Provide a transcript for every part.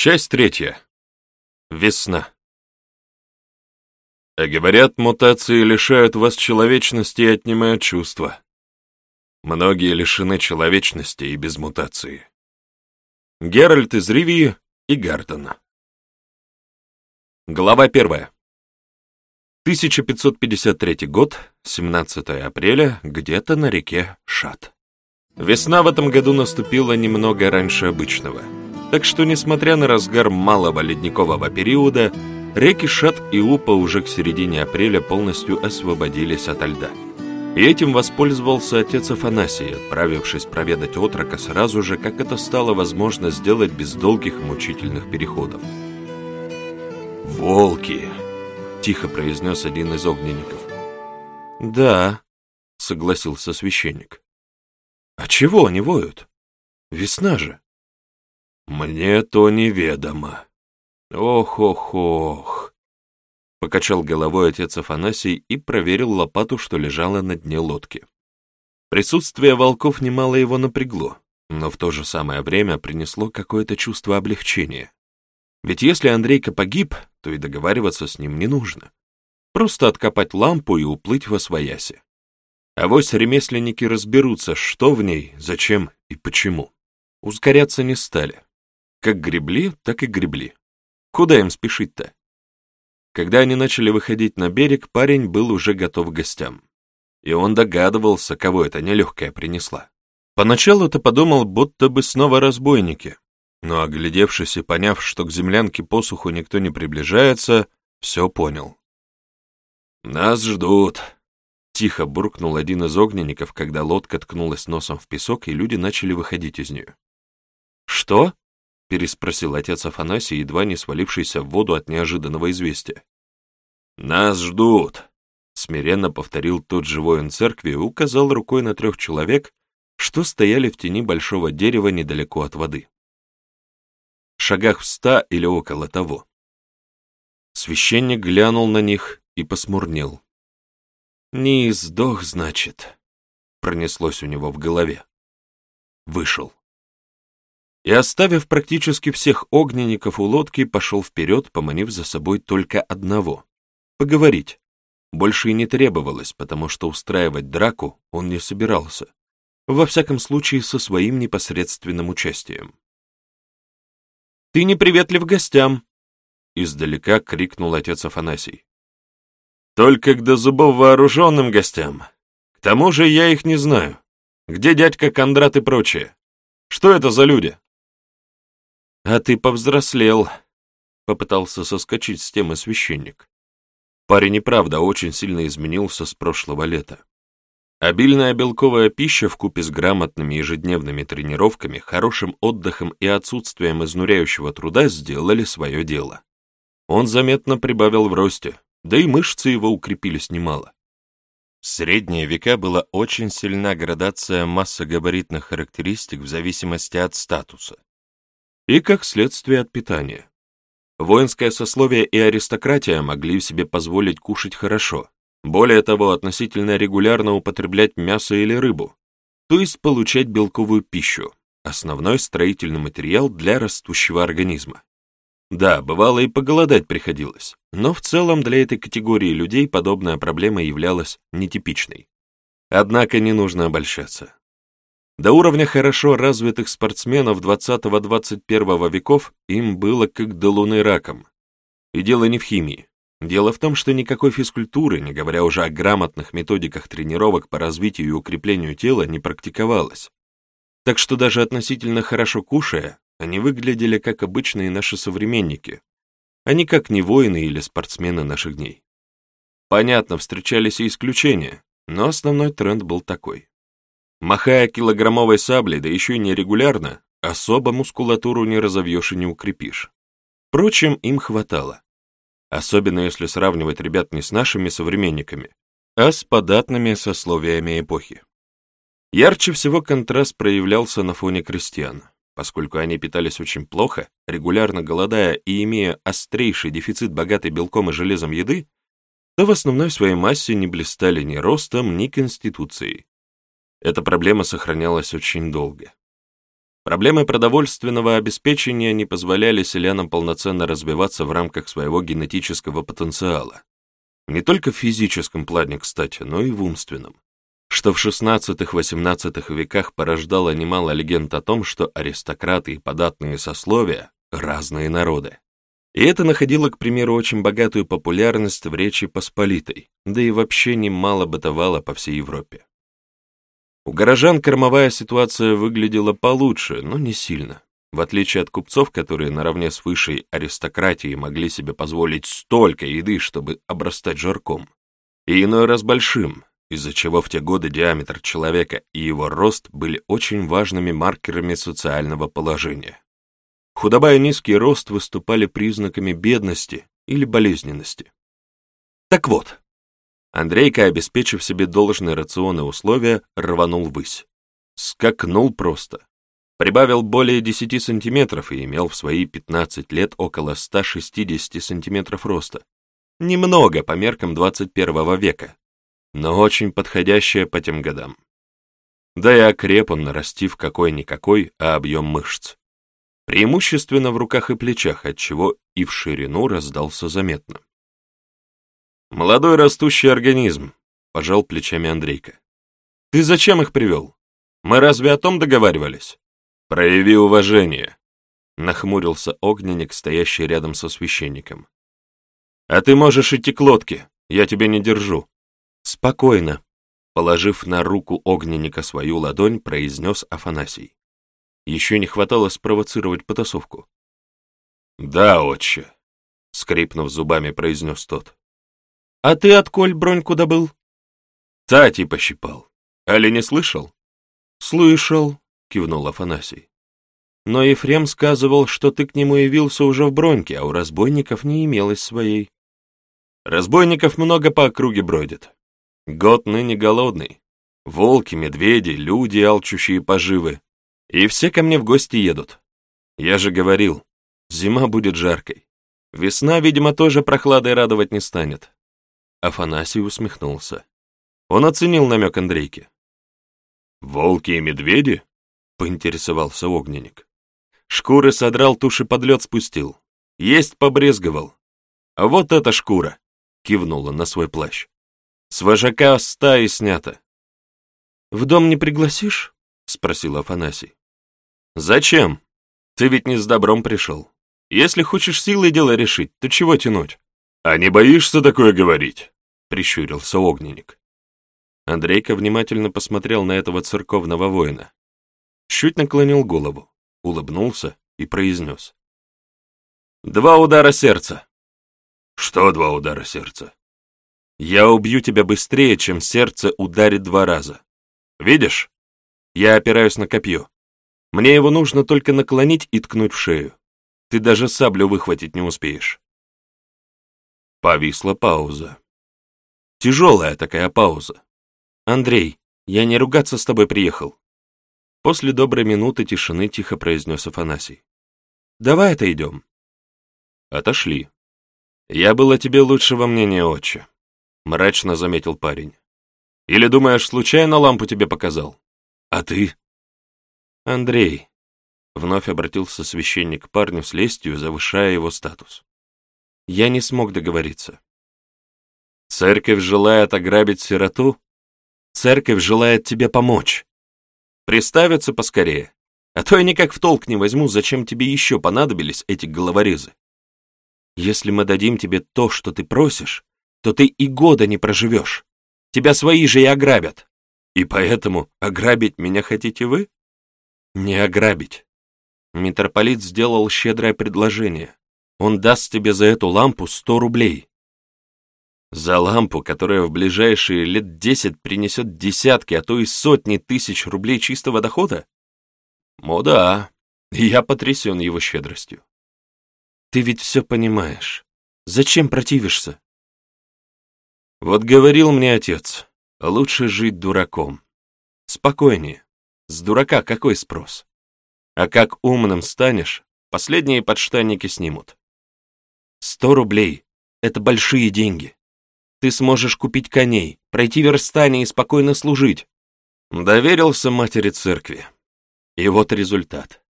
Часть третья. Весна. А говорят, мутации лишают вас человечности и отнимают чувства. Многие лишены человечности и без мутации. Геральт из Ривии и Гартона. Глава первая. 1553 год, 17 апреля, где-то на реке Шат. Весна в этом году наступила немного раньше обычного, так что, несмотря на разгар малого ледникового периода, реки Шат и Упа уже к середине апреля полностью освободились от льда. И этим воспользовался отец Афанасий, отправившись проведать отрока сразу же, как это стало возможно сделать без долгих мучительных переходов. «Волки!» — тихо произнес один из огненников. «Да», — согласился священник. «А чего они воют? Весна же». «Мне то неведомо. Ох-ох-ох!» Покачал головой отец Афанасий и проверил лопату, что лежала на дне лодки. Присутствие волков немало его напрягло, но в то же самое время принесло какое-то чувство облегчения. Ведь если Андрейка погиб, то и договариваться с ним не нужно. Просто откопать лампу и уплыть во свояси. А вось ремесленники разберутся, что в ней, зачем и почему. Ускоряться не стали. Как гребли, так и гребли. Куда им спешить-то? Когда они начали выходить на берег, парень был уже готов к гостям. И он догадывался, кого эта нелегкая принесла. Поначалу-то подумал, будто бы снова разбойники, но, оглядевшись и поняв, что к землянке посуху никто не приближается, все понял. «Нас ждут», — тихо буркнул один из огненников, когда лодка ткнулась носом в песок, и люди начали выходить из нее. «Что?» — переспросил отец Афанасий, едва не свалившийся в воду от неожиданного известия. «Нас ждут», — смиренно повторил тот же воин церкви и указал рукой на трех человек, что стояли в тени большого дерева недалеко от воды шагах в ста или около того. Священник глянул на них и посмурнел. «Не издох, значит», — пронеслось у него в голове. Вышел. И, оставив практически всех огненников у лодки, пошел вперед, поманив за собой только одного — поговорить. Больше и не требовалось, потому что устраивать драку он не собирался, во всяком случае со своим непосредственным участием. «Ты неприветлив гостям!» Издалека крикнул отец Афанасий. «Только к до зубов вооруженным гостям. К тому же я их не знаю. Где дядька Кондрат и прочее? Что это за люди?» «А ты повзрослел», — попытался соскочить с темы священник. Парень и правда очень сильно изменился с прошлого лета. Обильная белковая пища вкупе с грамотными ежедневными тренировками, хорошим отдыхом и отсутствием изнуряющего труда сделали свое дело. Он заметно прибавил в росте, да и мышцы его укрепились немало. В средние века была очень сильна градация массогабаритных характеристик в зависимости от статуса и, как следствие, от питания. Воинское сословие и аристократия могли себе позволить кушать хорошо, более того, относительно регулярно употреблять мясо или рыбу, то есть получать белковую пищу, основной строительный материал для растущего организма. Да, бывало и поголодать приходилось, но в целом для этой категории людей подобная проблема являлась нетипичной. Однако не нужно обольщаться. До уровня хорошо развитых спортсменов 20-21 веков им было как до луны раком. И дело не в химии. Дело в том, что никакой физкультуры, не говоря уже о грамотных методиках тренировок по развитию и укреплению тела, не практиковалось. Так что даже относительно хорошо кушая, они выглядели как обычные наши современники, а не как не воины или спортсмены наших дней. Понятно, встречались и исключения, но основной тренд был такой. Махая килограммовой саблей, да еще и нерегулярно, особо мускулатуру не разовьешь и не укрепишь. Впрочем, им хватало особенно если сравнивать ребят не с нашими современниками, а с податными сословиями эпохи. Ярче всего контраст проявлялся на фоне крестьян, поскольку они питались очень плохо, регулярно голодая и имея острейший дефицит богатой белком и железом еды, то в основной своей массе не блистали ни ростом, ни конституцией. Эта проблема сохранялась очень долго. Проблемы продовольственного обеспечения не позволяли селянам полноценно развиваться в рамках своего генетического потенциала. Не только в физическом плане, кстати, но и в умственном. Что в XVI-XVIII веках порождало немало легенд о том, что аристократы и податные сословия — разные народы. И это находило, к примеру, очень богатую популярность в Речи Посполитой, да и вообще немало бытовало по всей Европе. У горожан кормовая ситуация выглядела получше, но не сильно. В отличие от купцов, которые наравне с высшей аристократией могли себе позволить столько еды, чтобы обрастать жарком, и иной раз большим, из-за чего в те годы диаметр человека и его рост были очень важными маркерами социального положения. Худоба и низкий рост выступали признаками бедности или болезненности. Так вот, Андрейка, обеспечив себе должные рационы условия, рванул ввысь. Скакнул просто. Прибавил более 10 сантиметров и имел в свои 15 лет около 160 сантиметров роста. Немного по меркам 21 века, но очень подходящее по тем годам. Да и окреп он, нарастив какой-никакой, а объем мышц. Преимущественно в руках и плечах, отчего и в ширину раздался заметно. «Молодой растущий организм», — пожал плечами Андрейка. «Ты зачем их привел? Мы разве о том договаривались?» «Прояви уважение», — нахмурился огненник, стоящий рядом со священником. «А ты можешь идти к лодке, я тебя не держу». «Спокойно», — положив на руку огненника свою ладонь, произнес Афанасий. Еще не хватало спровоцировать потасовку. «Да, отче», — скрипнув зубами, произнес тот. «А ты от коль бронь куда был?» «Тати пощипал. Али не слышал?» «Слышал», — кивнул Афанасий. «Но Ефрем сказывал, что ты к нему явился уже в броньке, а у разбойников не имелось своей». «Разбойников много по округе бродит. Год ныне голодный. Волки, медведи, люди, алчущие поживы. И все ко мне в гости едут. Я же говорил, зима будет жаркой. Весна, видимо, тоже прохладой радовать не станет. Афанасий усмехнулся. Он оценил намек Андрейки. «Волки и медведи?» — поинтересовался огненник. «Шкуры содрал, туши под лед спустил. Есть побрезговал. А вот эта шкура!» — кивнула на свой плащ. «С вожака стаи снято». «В дом не пригласишь?» — спросил Афанасий. «Зачем? Ты ведь не с добром пришел. Если хочешь силой дело решить, то чего тянуть?» «А не боишься такое говорить?» — прищурился огненник. Андрейка внимательно посмотрел на этого церковного воина. Чуть наклонил голову, улыбнулся и произнес. «Два удара сердца». «Что два удара сердца?» «Я убью тебя быстрее, чем сердце ударит два раза. Видишь? Я опираюсь на копье. Мне его нужно только наклонить и ткнуть в шею. Ты даже саблю выхватить не успеешь». Повисла пауза. Тяжелая такая пауза. «Андрей, я не ругаться с тобой приехал». После доброй минуты тишины тихо произнес Афанасий. «Давай отойдем». Отошли. «Я был о тебе лучшего мнения, отче», — мрачно заметил парень. «Или думаешь, случайно лампу тебе показал? А ты?» «Андрей», — вновь обратился священник к парню с лестью, завышая его статус. Я не смог договориться. Церковь желает ограбить сироту? Церковь желает тебе помочь. Приставиться поскорее, а то я никак в толк не возьму, зачем тебе еще понадобились эти головорезы. Если мы дадим тебе то, что ты просишь, то ты и года не проживешь. Тебя свои же и ограбят. И поэтому ограбить меня хотите вы? Не ограбить. Митрополит сделал щедрое предложение. Он даст тебе за эту лампу сто рублей. За лампу, которая в ближайшие лет десять принесет десятки, а то и сотни тысяч рублей чистого дохода? О да, я потрясен его щедростью. Ты ведь все понимаешь. Зачем противишься? Вот говорил мне отец, лучше жить дураком. Спокойнее. С дурака какой спрос? А как умным станешь, последние подштанники снимут. Сто рублей — это большие деньги. Ты сможешь купить коней, пройти верстание и спокойно служить. Доверился матери церкви. И вот результат.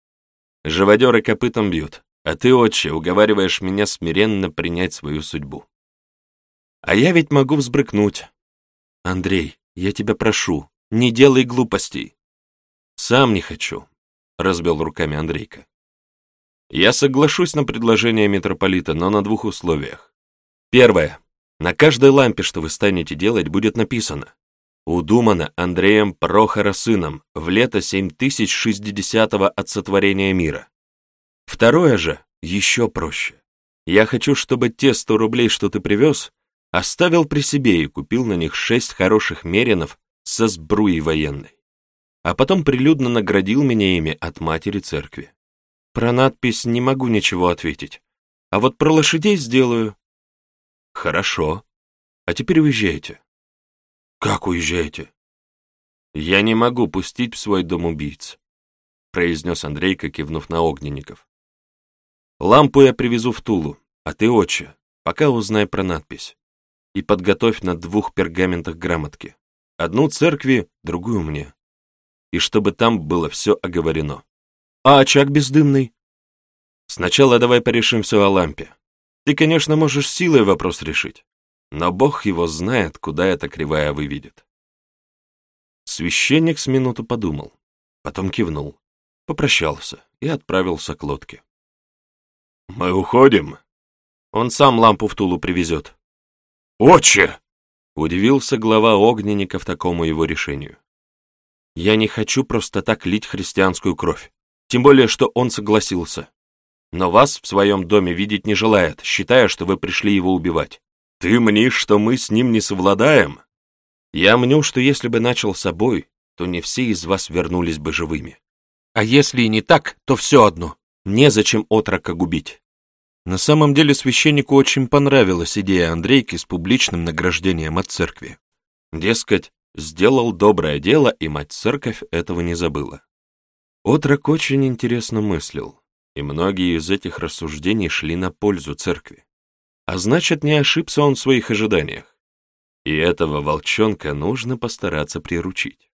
Живодеры копытом бьют, а ты, отче, уговариваешь меня смиренно принять свою судьбу. А я ведь могу взбрыкнуть. Андрей, я тебя прошу, не делай глупостей. Сам не хочу, — разбил руками Андрейка. Я соглашусь на предложение митрополита, но на двух условиях. Первое. На каждой лампе, что вы станете делать, будет написано «Удумано Андреем Прохора сыном в лето 7060-го от сотворения мира». Второе же еще проще. Я хочу, чтобы те 100 рублей, что ты привез, оставил при себе и купил на них шесть хороших меринов со сбруей военной. А потом прилюдно наградил меня ими от матери церкви. Про надпись не могу ничего ответить. А вот про лошадей сделаю. Хорошо. А теперь уезжайте. Как уезжаете? Я не могу пустить в свой дом убийц, произнес Андрейка, кивнув на огненников. Лампу я привезу в Тулу, а ты, отче, пока узнай про надпись. И подготовь на двух пергаментах грамотки. Одну церкви, другую мне. И чтобы там было все оговорено. А очаг бездымный? Сначала давай порешим все о лампе. Ты, конечно, можешь силой вопрос решить, но Бог его знает, куда эта кривая выведет. Священник с минуту подумал, потом кивнул, попрощался и отправился к лодке. «Мы уходим?» «Он сам лампу в Тулу привезет». «Отче!» — удивился глава огненников такому его решению. «Я не хочу просто так лить христианскую кровь. Тем более, что он согласился. Но вас в своем доме видеть не желает, считая, что вы пришли его убивать. Ты мнишь, что мы с ним не совладаем? Я мню, что если бы начал с собой, то не все из вас вернулись бы живыми. А если и не так, то все одно. Незачем отрока губить. На самом деле священнику очень понравилась идея Андрейки с публичным награждением от церкви. Дескать, сделал доброе дело, и мать церковь этого не забыла. Отрок очень интересно мыслил, и многие из этих рассуждений шли на пользу церкви. А значит, не ошибся он в своих ожиданиях. И этого волчонка нужно постараться приручить.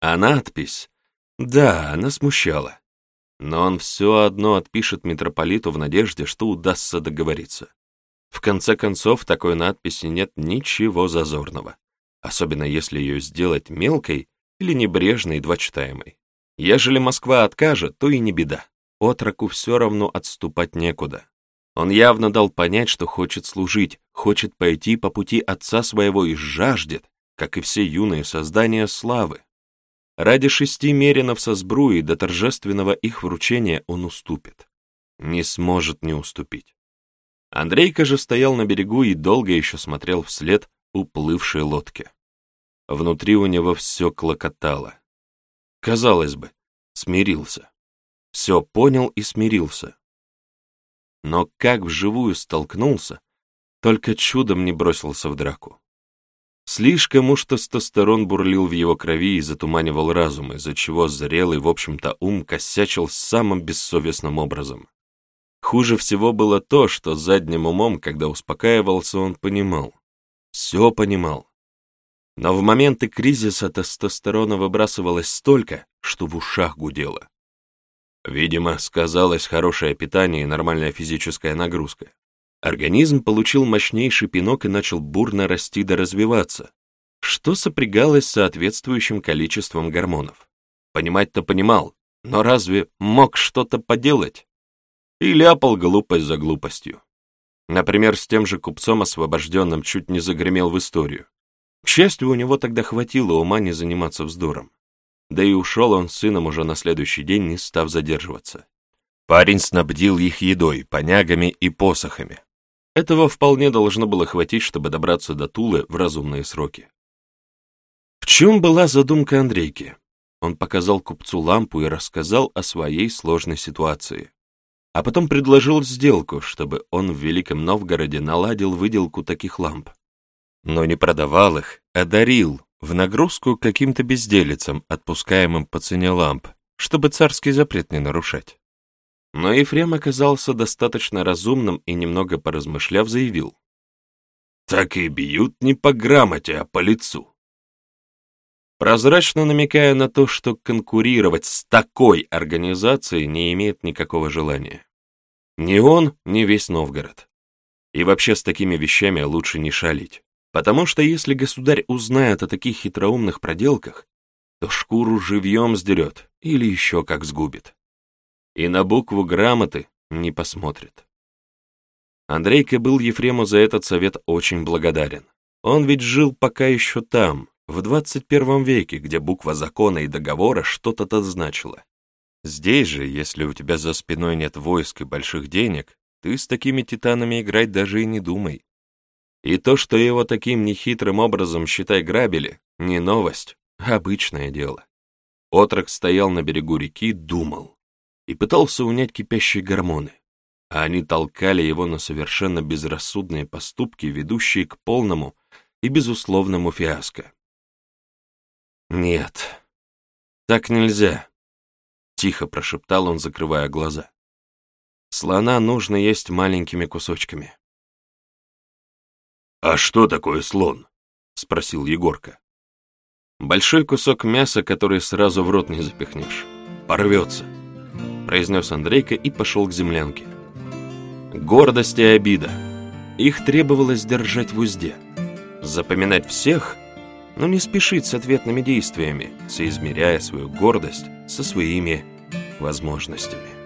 А надпись? Да, она смущала. Но он все одно отпишет митрополиту в надежде, что удастся договориться. В конце концов, такой надписи нет ничего зазорного, особенно если ее сделать мелкой или небрежной едва читаемой. Ежели Москва откажет, то и не беда. Отроку все равно отступать некуда. Он явно дал понять, что хочет служить, хочет пойти по пути отца своего и жаждет, как и все юные создания, славы. Ради шести меринов со сбруей до торжественного их вручения он уступит. Не сможет не уступить. Андрейка же стоял на берегу и долго еще смотрел вслед уплывшей лодке. Внутри у него все клокотало. Казалось бы, смирился. Все понял и смирился. Но как вживую столкнулся, только чудом не бросился в драку. Слишком уж тестостерон бурлил в его крови и затуманивал разум, из-за чего зрелый, в общем-то, ум косячил самым бессовестным образом. Хуже всего было то, что задним умом, когда успокаивался, он понимал. Все понимал. Но в моменты кризиса тестостерона выбрасывалось столько, что в ушах гудело. Видимо, сказалось хорошее питание и нормальная физическая нагрузка. Организм получил мощнейший пинок и начал бурно расти да развиваться, что сопрягалось с соответствующим количеством гормонов. Понимать-то понимал, но разве мог что-то поделать? И ляпал глупость за глупостью. Например, с тем же купцом освобожденным чуть не загремел в историю. Счастью, у него тогда хватило ума не заниматься вздором. Да и ушел он с сыном уже на следующий день, не став задерживаться. Парень снабдил их едой, понягами и посохами. Этого вполне должно было хватить, чтобы добраться до Тулы в разумные сроки. В чем была задумка Андрейки? Он показал купцу лампу и рассказал о своей сложной ситуации. А потом предложил сделку, чтобы он в Великом Новгороде наладил выделку таких ламп но не продавал их, а дарил в нагрузку каким-то безделицам, отпускаемым по цене ламп, чтобы царский запрет не нарушать. Но Ефрем оказался достаточно разумным и, немного поразмышляв, заявил. «Так и бьют не по грамоте, а по лицу. прозрачно намекая на то, что конкурировать с такой организацией не имеет никакого желания. Ни он, ни весь Новгород. И вообще с такими вещами лучше не шалить, потому что если государь узнает о таких хитроумных проделках, то шкуру живьем сдерет или еще как сгубит. И на букву грамоты не посмотрит. Андрейка был Ефрему за этот совет очень благодарен. Он ведь жил пока еще там, в 21 веке, где буква закона и договора что-то-то значила. Здесь же, если у тебя за спиной нет войск и больших денег, ты с такими титанами играть даже и не думай. И то, что его таким нехитрым образом, считай, грабили, не новость, а обычное дело. Отрок стоял на берегу реки, думал и пытался унять кипящие гормоны, а они толкали его на совершенно безрассудные поступки, ведущие к полному и безусловному фиаско. «Нет, так нельзя», — тихо прошептал он, закрывая глаза. «Слона нужно есть маленькими кусочками». «А что такое слон?» — спросил Егорка. «Большой кусок мяса, который сразу в рот не запихнешь. Порвется», — произнес Андрейка и пошел к землянке. Гордость и обида. Их требовалось держать в узде. Запоминать всех, но не спешить с ответными действиями, соизмеряя свою гордость со своими возможностями.